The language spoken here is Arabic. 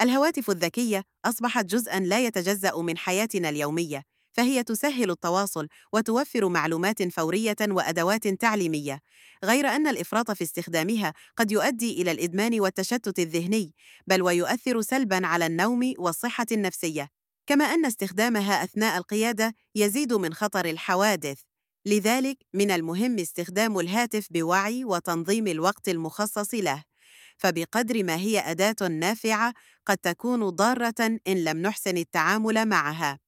الهواتف الذكية أصبحت جزءاً لا يتجزأ من حياتنا اليومية، فهي تسهل التواصل وتوفر معلومات فورية وأدوات تعليمية، غير أن الإفراط في استخدامها قد يؤدي إلى الإدمان والتشتت الذهني، بل ويؤثر سلباً على النوم والصحة النفسية، كما أن استخدامها أثناء القيادة يزيد من خطر الحوادث. لذلك من المهم استخدام الهاتف بوعي وتنظيم الوقت المخصص له. فبقدر ما هي أداة نافعة قد تكون ضارة إن لم نحسن التعامل معها.